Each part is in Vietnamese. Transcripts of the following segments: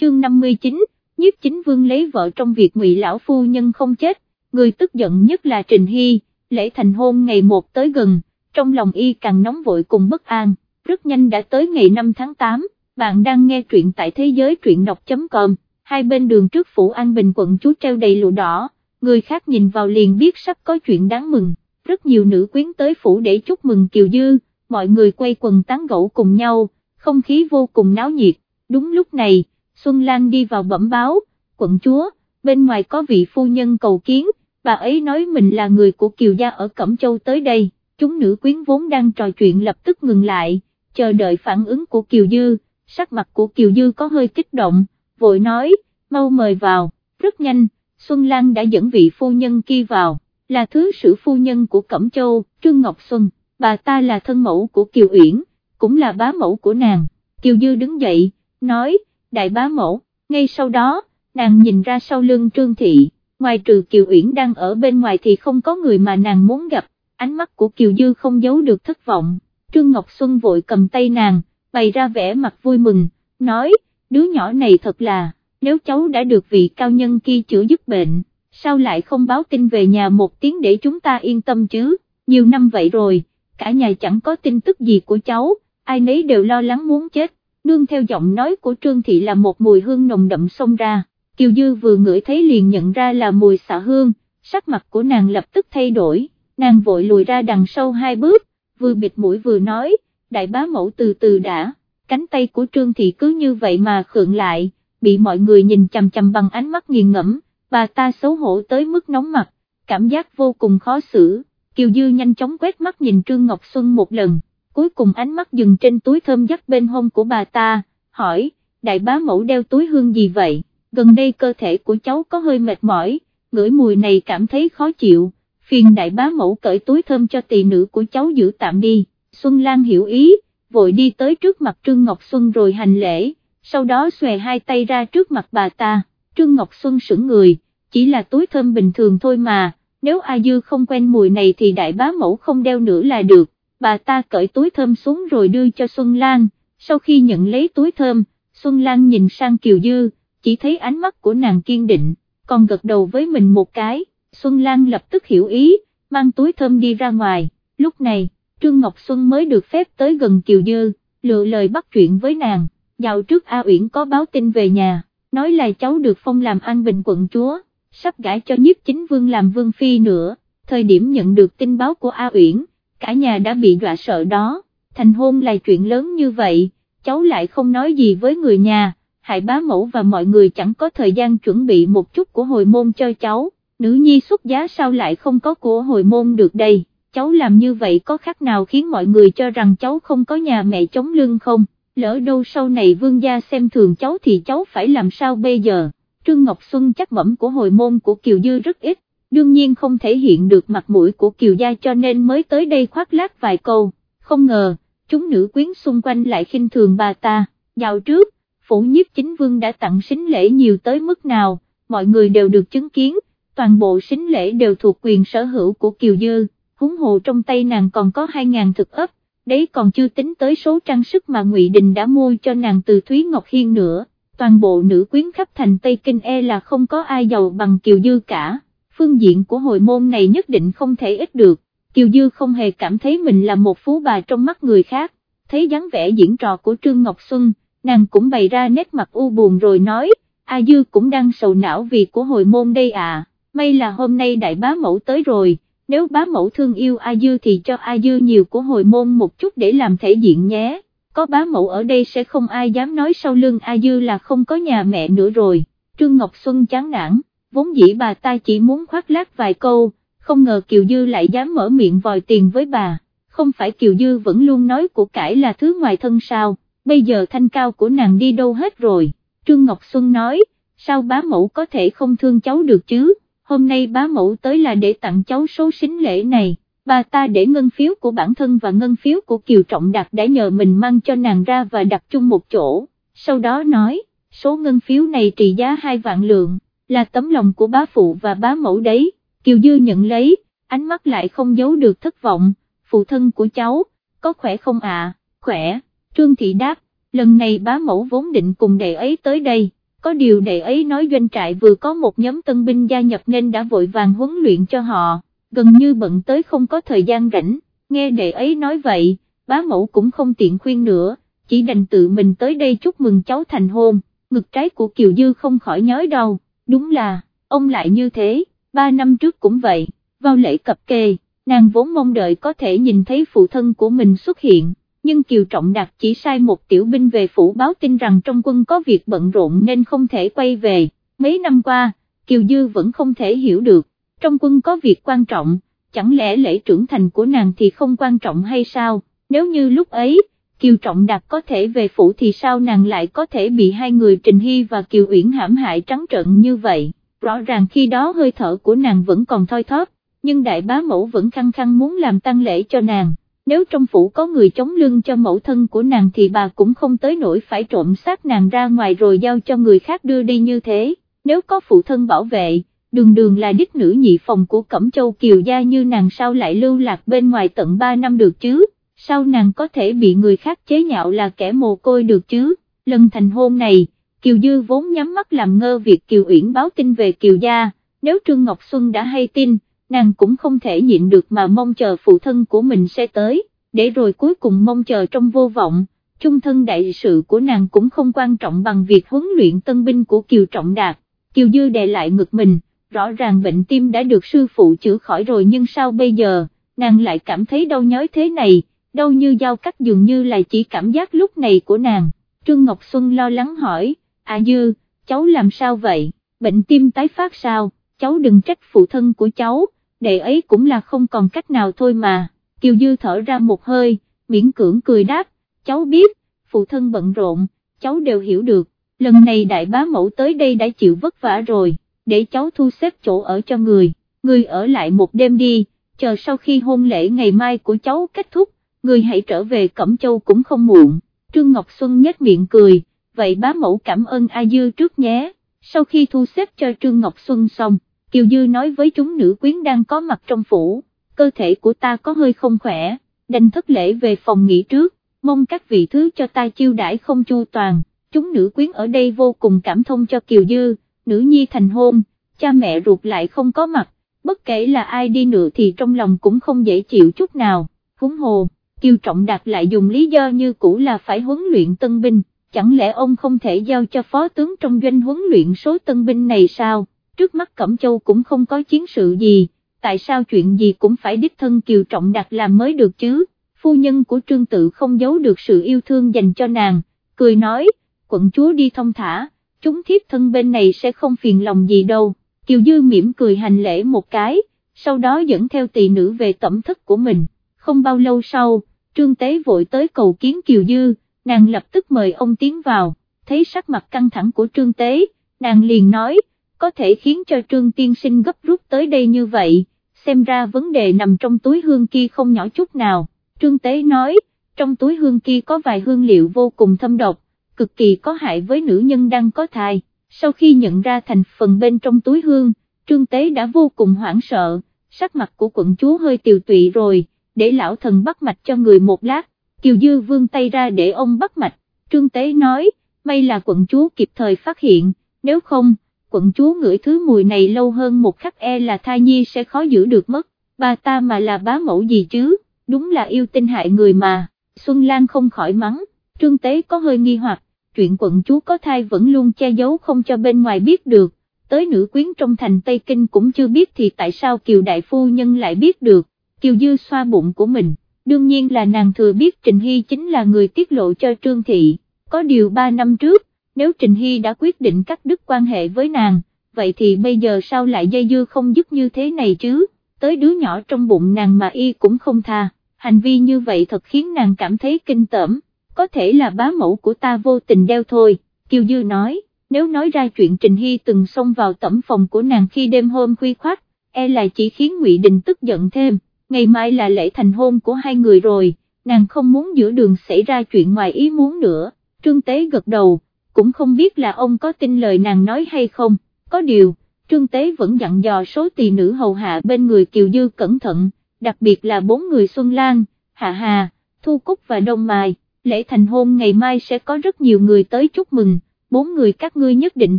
chương 59, nhiếp chính vương lấy vợ trong việc ngụy lão phu nhân không chết, người tức giận nhất là Trình Hy, lễ thành hôn ngày 1 tới gần, trong lòng y càng nóng vội cùng bất an, rất nhanh đã tới ngày 5 tháng 8, bạn đang nghe truyện tại thế giới truyện đọc.com, hai bên đường trước phủ An Bình quận chú treo đầy lụa đỏ, người khác nhìn vào liền biết sắp có chuyện đáng mừng, rất nhiều nữ quyến tới phủ để chúc mừng Kiều Dư, mọi người quay quần tán gẫu cùng nhau, không khí vô cùng náo nhiệt, đúng lúc này, Xuân Lan đi vào bẩm báo, quận chúa, bên ngoài có vị phu nhân cầu kiến, bà ấy nói mình là người của Kiều Gia ở Cẩm Châu tới đây, chúng nữ quyến vốn đang trò chuyện lập tức ngừng lại, chờ đợi phản ứng của Kiều Dư, sắc mặt của Kiều Dư có hơi kích động, vội nói, mau mời vào, rất nhanh, Xuân Lan đã dẫn vị phu nhân kia vào, là thứ sử phu nhân của Cẩm Châu, Trương Ngọc Xuân, bà ta là thân mẫu của Kiều Uyển, cũng là bá mẫu của nàng, Kiều Dư đứng dậy, nói, đại bá mẫu, ngay sau đó, nàng nhìn ra sau lưng Trương Thị, ngoài trừ Kiều Uyển đang ở bên ngoài thì không có người mà nàng muốn gặp, ánh mắt của Kiều Dư không giấu được thất vọng, Trương Ngọc Xuân vội cầm tay nàng, bày ra vẻ mặt vui mừng, nói, đứa nhỏ này thật là, nếu cháu đã được vị cao nhân kia chữa dứt bệnh, sao lại không báo tin về nhà một tiếng để chúng ta yên tâm chứ, nhiều năm vậy rồi, cả nhà chẳng có tin tức gì của cháu, ai nấy đều lo lắng muốn chết, nương theo giọng nói của Trương Thị là một mùi hương nồng đậm xông ra, Kiều Dư vừa ngửi thấy liền nhận ra là mùi xạ hương, sắc mặt của nàng lập tức thay đổi, nàng vội lùi ra đằng sau hai bước, vừa bịt mũi vừa nói, đại bá mẫu từ từ đã, cánh tay của Trương Thị cứ như vậy mà khượng lại, bị mọi người nhìn chằm chằm bằng ánh mắt nghiền ngẫm, bà ta xấu hổ tới mức nóng mặt, cảm giác vô cùng khó xử, Kiều Dư nhanh chóng quét mắt nhìn Trương Ngọc Xuân một lần, cuối cùng ánh mắt dừng trên túi thơm dắt bên hông của bà ta, hỏi, đại bá mẫu đeo túi hương gì vậy, gần đây cơ thể của cháu có hơi mệt mỏi, ngửi mùi này cảm thấy khó chịu, phiền đại bá mẫu cởi túi thơm cho tỳ nữ của cháu giữ tạm đi, Xuân Lan hiểu ý, vội đi tới trước mặt Trương Ngọc Xuân rồi hành lễ, sau đó xòe hai tay ra trước mặt bà ta, Trương Ngọc Xuân sững người, chỉ là túi thơm bình thường thôi mà, nếu A Dư không quen mùi này thì đại bá mẫu không đeo nữa là được, bà ta cởi túi thơm xuống rồi đưa cho Xuân Lan, sau khi nhận lấy túi thơm, Xuân Lan nhìn sang Kiều Dư, chỉ thấy ánh mắt của nàng kiên định, còn gật đầu với mình một cái, Xuân Lan lập tức hiểu ý, mang túi thơm đi ra ngoài, lúc này, Trương Ngọc Xuân mới được phép tới gần Kiều Dư, lựa lời bắt chuyện với nàng, dạo trước A Uyển có báo tin về nhà, nói là cháu được phong làm an bình quận chúa, sắp gả cho nhiếp chính vương làm vương phi nữa, thời điểm nhận được tin báo của A Uyển, cả nhà đã bị dọa sợ đó, thành hôn là chuyện lớn như vậy, cháu lại không nói gì với người nhà, hại bá mẫu và mọi người chẳng có thời gian chuẩn bị một chút của hồi môn cho cháu, nữ nhi xuất giá sao lại không có của hồi môn được đây, cháu làm như vậy có khác nào khiến mọi người cho rằng cháu không có nhà mẹ chống lưng không, lỡ đâu sau này vương gia xem thường cháu thì cháu phải làm sao bây giờ, Trương Ngọc Xuân chắc mẩm của hồi môn của Kiều Dư rất ít, đương nhiên không thể hiện được mặt mũi của Kiều Gia cho nên mới tới đây khoác lác vài câu, không ngờ, chúng nữ quyến xung quanh lại khinh thường bà ta, dạo trước, phủ nhiếp chính vương đã tặng xính lễ nhiều tới mức nào, mọi người đều được chứng kiến, toàn bộ xính lễ đều thuộc quyền sở hữu của Kiều Dư, húng hồ trong tay nàng còn có 2.000 thực ấp, đấy còn chưa tính tới số trang sức mà Ngụy Đình đã mua cho nàng từ Thúy Ngọc Hiên nữa, toàn bộ nữ quyến khắp thành Tây Kinh e là không có ai giàu bằng Kiều Dư cả, phương diện của hồi môn này nhất định không thể ít được, Kiều Dư không hề cảm thấy mình là một phú bà trong mắt người khác, thấy dáng vẻ diễn trò của Trương Ngọc Xuân, nàng cũng bày ra nét mặt u buồn rồi nói, A Dư cũng đang sầu não vì của hồi môn đây à, may là hôm nay đại bá mẫu tới rồi, nếu bá mẫu thương yêu A Dư thì cho A Dư nhiều của hồi môn một chút để làm thể diện nhé, có bá mẫu ở đây sẽ không ai dám nói sau lưng A Dư là không có nhà mẹ nữa rồi, Trương Ngọc Xuân chán nản, vốn dĩ bà ta chỉ muốn khoác lác vài câu, không ngờ Kiều Dư lại dám mở miệng vòi tiền với bà, không phải Kiều Dư vẫn luôn nói của cải là thứ ngoài thân sao bây giờ thanh cao của nàng đi đâu hết rồi, Trương Ngọc Xuân nói, sao bá mẫu có thể không thương cháu được chứ, hôm nay bá mẫu tới là để tặng cháu số xính lễ này, bà ta để ngân phiếu của bản thân và ngân phiếu của Kiều Trọng Đạt đã nhờ mình mang cho nàng ra và đặt chung một chỗ, sau đó nói, số ngân phiếu này trị giá hai vạn lượng, là tấm lòng của bá phụ và bá mẫu đấy, Kiều Dư nhận lấy, ánh mắt lại không giấu được thất vọng, phụ thân của cháu, có khỏe không ạ, khỏe. Trương Thị đáp, lần này bá mẫu vốn định cùng đệ ấy tới đây, có điều đệ ấy nói doanh trại vừa có một nhóm tân binh gia nhập nên đã vội vàng huấn luyện cho họ, gần như bận tới không có thời gian rảnh, nghe đệ ấy nói vậy, bá mẫu cũng không tiện khuyên nữa, chỉ đành tự mình tới đây chúc mừng cháu thành hôn, ngực trái của Kiều Dư không khỏi nhói đau, đúng là, ông lại như thế, ba năm trước cũng vậy, vào lễ cập kê, nàng vốn mong đợi có thể nhìn thấy phụ thân của mình xuất hiện nhưng Kiều Trọng Đạt chỉ sai một tiểu binh về phủ báo tin rằng trong quân có việc bận rộn nên không thể quay về, mấy năm qua, Kiều Dư vẫn không thể hiểu được, trong quân có việc quan trọng, chẳng lẽ lễ trưởng thành của nàng thì không quan trọng hay sao, nếu như lúc ấy, Kiều Trọng Đạt có thể về phủ thì sao nàng lại có thể bị hai người Trình Hy và Kiều Uyển hãm hại trắng trợn như vậy, rõ ràng khi đó hơi thở của nàng vẫn còn thoi thóp, nhưng đại bá mẫu vẫn khăng khăng muốn làm tăng lễ cho nàng. Nếu trong phủ có người chống lưng cho mẫu thân của nàng thì bà cũng không tới nỗi phải trộm xác nàng ra ngoài rồi giao cho người khác đưa đi như thế, nếu có phụ thân bảo vệ, đường đường là đích nữ nhị phòng của Cẩm Châu Kiều Gia như nàng sao lại lưu lạc bên ngoài tận 3 năm được chứ, sao nàng có thể bị người khác chế nhạo là kẻ mồ côi được chứ, lần thành hôn này, Kiều Dư vốn nhắm mắt làm ngơ việc Kiều Uyển báo tin về Kiều Gia, nếu Trương Ngọc Xuân đã hay tin, nàng cũng không thể nhịn được mà mong chờ phụ thân của mình sẽ tới, để rồi cuối cùng mong chờ trong vô vọng, chung thân đại sự của nàng cũng không quan trọng bằng việc huấn luyện tân binh của Kiều Trọng Đạt, Kiều Dư đè lại ngực mình, rõ ràng bệnh tim đã được sư phụ chữa khỏi rồi nhưng sao bây giờ, nàng lại cảm thấy đau nhói thế này, đâu như dao cắt dường như là chỉ cảm giác lúc này của nàng, Trương Ngọc Xuân lo lắng hỏi, à Dư, cháu làm sao vậy, bệnh tim tái phát sao, cháu đừng trách phụ thân của cháu, đệ ấy cũng là không còn cách nào thôi mà, Kiều Dư thở ra một hơi, miễn cưỡng cười đáp, cháu biết, phụ thân bận rộn, cháu đều hiểu được, lần này đại bá mẫu tới đây đã chịu vất vả rồi, để cháu thu xếp chỗ ở cho người, người ở lại một đêm đi, chờ sau khi hôn lễ ngày mai của cháu kết thúc, người hãy trở về Cẩm Châu cũng không muộn, Trương Ngọc Xuân nhếch miệng cười, vậy bá mẫu cảm ơn A Dư trước nhé, sau khi thu xếp cho Trương Ngọc Xuân xong, Kiều Dư nói với chúng nữ quyến đang có mặt trong phủ, cơ thể của ta có hơi không khỏe, đành thất lễ về phòng nghỉ trước, mong các vị thứ cho ta chiêu đãi không chu toàn, chúng nữ quyến ở đây vô cùng cảm thông cho Kiều Dư, nữ nhi thành hôn, cha mẹ ruột lại không có mặt, bất kể là ai đi nữa thì trong lòng cũng không dễ chịu chút nào, húng hồ, Kiều Trọng Đạt lại dùng lý do như cũ là phải huấn luyện tân binh, chẳng lẽ ông không thể giao cho phó tướng trong doanh huấn luyện số tân binh này sao? trước mắt Cẩm Châu cũng không có chiến sự gì, tại sao chuyện gì cũng phải đích thân Kiều Trọng Đạt làm mới được chứ, phu nhân của Trương Tự không giấu được sự yêu thương dành cho nàng, cười nói, quận chúa đi thông thả, chúng thiếp thân bên này sẽ không phiền lòng gì đâu, Kiều Dư mỉm cười hành lễ một cái, sau đó dẫn theo tỳ nữ về tẩm thất của mình, không bao lâu sau, Trương Tế vội tới cầu kiến Kiều Dư, nàng lập tức mời ông tiến vào, thấy sắc mặt căng thẳng của Trương Tế, nàng liền nói, có thể khiến cho Trương Tiên Sinh gấp rút tới đây như vậy, xem ra vấn đề nằm trong túi hương kia không nhỏ chút nào, Trương Tế nói, trong túi hương kia có vài hương liệu vô cùng thâm độc, cực kỳ có hại với nữ nhân đang có thai, sau khi nhận ra thành phần bên trong túi hương, Trương Tế đã vô cùng hoảng sợ, sắc mặt của quận chúa hơi tiều tụy rồi, để lão thần bắt mạch cho người một lát, Kiều Dư vương tay ra để ông bắt mạch, Trương Tế nói, may là quận chúa kịp thời phát hiện, nếu không, quận chúa ngửi thứ mùi này lâu hơn một khắc e là thai nhi sẽ khó giữ được mất, bà ta mà là bá mẫu gì chứ, đúng là yêu tinh hại người mà, Xuân Lan không khỏi mắng, trương tế có hơi nghi hoặc, chuyện quận chúa có thai vẫn luôn che giấu không cho bên ngoài biết được, tới nữ quyến trong thành Tây Kinh cũng chưa biết thì tại sao Kiều Đại Phu Nhân lại biết được, Kiều Dư xoa bụng của mình, đương nhiên là nàng thừa biết Trình Hy chính là người tiết lộ cho Trương Thị, có điều 3 năm trước, nếu Trình Hy đã quyết định cắt đứt quan hệ với nàng, vậy thì bây giờ sao lại dây dưa không dứt như thế này chứ, tới đứa nhỏ trong bụng nàng mà y cũng không tha, hành vi như vậy thật khiến nàng cảm thấy kinh tởm, có thể là bá mẫu của ta vô tình đeo thôi, Kiều Dư nói, nếu nói ra chuyện Trình Hy từng xông vào tẩm phòng của nàng khi đêm hôm khuya khoát, e là chỉ khiến Ngụy Đình tức giận thêm, ngày mai là lễ thành hôn của hai người rồi, nàng không muốn giữa đường xảy ra chuyện ngoài ý muốn nữa, Trương Tế gật đầu cũng không biết là ông có tin lời nàng nói hay không, có điều, Trương Tế vẫn dặn dò số tỳ nữ hầu hạ bên người Kiều Dư cẩn thận, đặc biệt là bốn người Xuân Lan, Hạ Hà, Thu Cúc và Đông Mai, lễ thành hôn ngày mai sẽ có rất nhiều người tới chúc mừng, bốn người các ngươi nhất định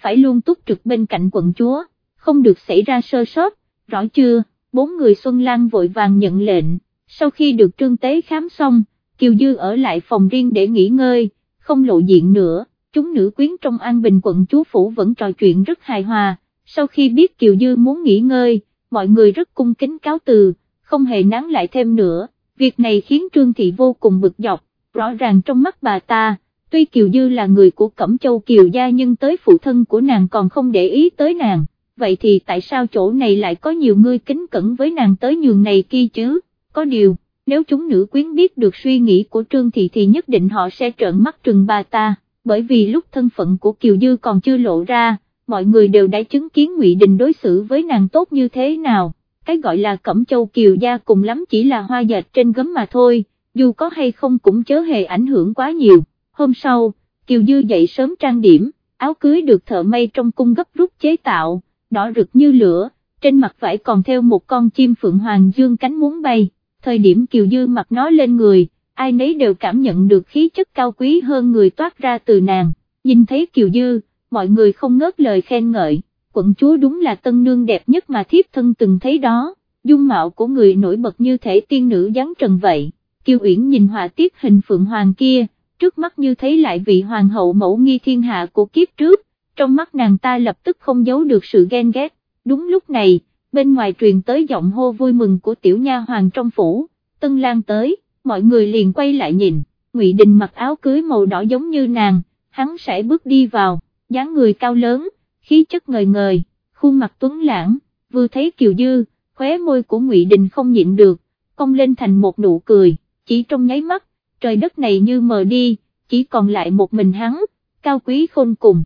phải luôn túc trực bên cạnh quận chúa, không được xảy ra sơ sót, rõ chưa, bốn người Xuân Lan vội vàng nhận lệnh, sau khi được trương tế khám xong, Kiều Dư ở lại phòng riêng để nghỉ ngơi, không lộ diện nữa, chúng nữ quyến trong An Bình quận chúa phủ vẫn trò chuyện rất hài hòa, sau khi biết Kiều Dư muốn nghỉ ngơi, mọi người rất cung kính cáo từ, không hề nán lại thêm nữa, việc này khiến Trương Thị vô cùng bực dọc, rõ ràng trong mắt bà ta, tuy Kiều Dư là người của Cẩm Châu Kiều Gia nhưng tới phụ thân của nàng còn không để ý tới nàng, vậy thì tại sao chỗ này lại có nhiều người kính cẩn với nàng tới nhường này kia chứ, có điều, nếu chúng nữ quyến biết được suy nghĩ của Trương Thị thì nhất định họ sẽ trợn mắt trừng bà ta, bởi vì lúc thân phận của Kiều Dư còn chưa lộ ra, mọi người đều đã chứng kiến Ngụy Đình đối xử với nàng tốt như thế nào, cái gọi là Cẩm Châu Kiều Gia cùng lắm chỉ là hoa dệt trên gấm mà thôi, dù có hay không cũng chớ hề ảnh hưởng quá nhiều. Hôm sau, Kiều Dư dậy sớm trang điểm, áo cưới được thợ may trong cung gấp rút chế tạo, đỏ rực như lửa, trên mặt vải còn theo một con chim phượng hoàng dương cánh muốn bay, thời điểm Kiều Dư mặc nó lên người, ai nấy đều cảm nhận được khí chất cao quý hơn người toát ra từ nàng, nhìn thấy Kiều Dư, mọi người không ngớt lời khen ngợi, quận chúa đúng là tân nương đẹp nhất mà thiếp thân từng thấy đó, dung mạo của người nổi bật như thể tiên nữ giáng trần vậy, Kiều Uyển nhìn họa tiết hình phượng hoàng kia, trước mắt như thấy lại vị hoàng hậu mẫu nghi thiên hạ của kiếp trước, trong mắt nàng ta lập tức không giấu được sự ghen ghét, đúng lúc này, bên ngoài truyền tới giọng hô vui mừng của tiểu nha hoàng trong phủ, tân lang tới, mọi người liền quay lại nhìn, ngụy Đình mặc áo cưới màu đỏ giống như nàng, hắn sẽ bước đi vào, dáng người cao lớn, khí chất ngời ngời, khuôn mặt tuấn lãng, vừa thấy kiều dư, khóe môi của ngụy Đình không nhịn được, cong lên thành một nụ cười, chỉ trong nháy mắt, trời đất này như mờ đi, chỉ còn lại một mình hắn, cao quý khôn cùng.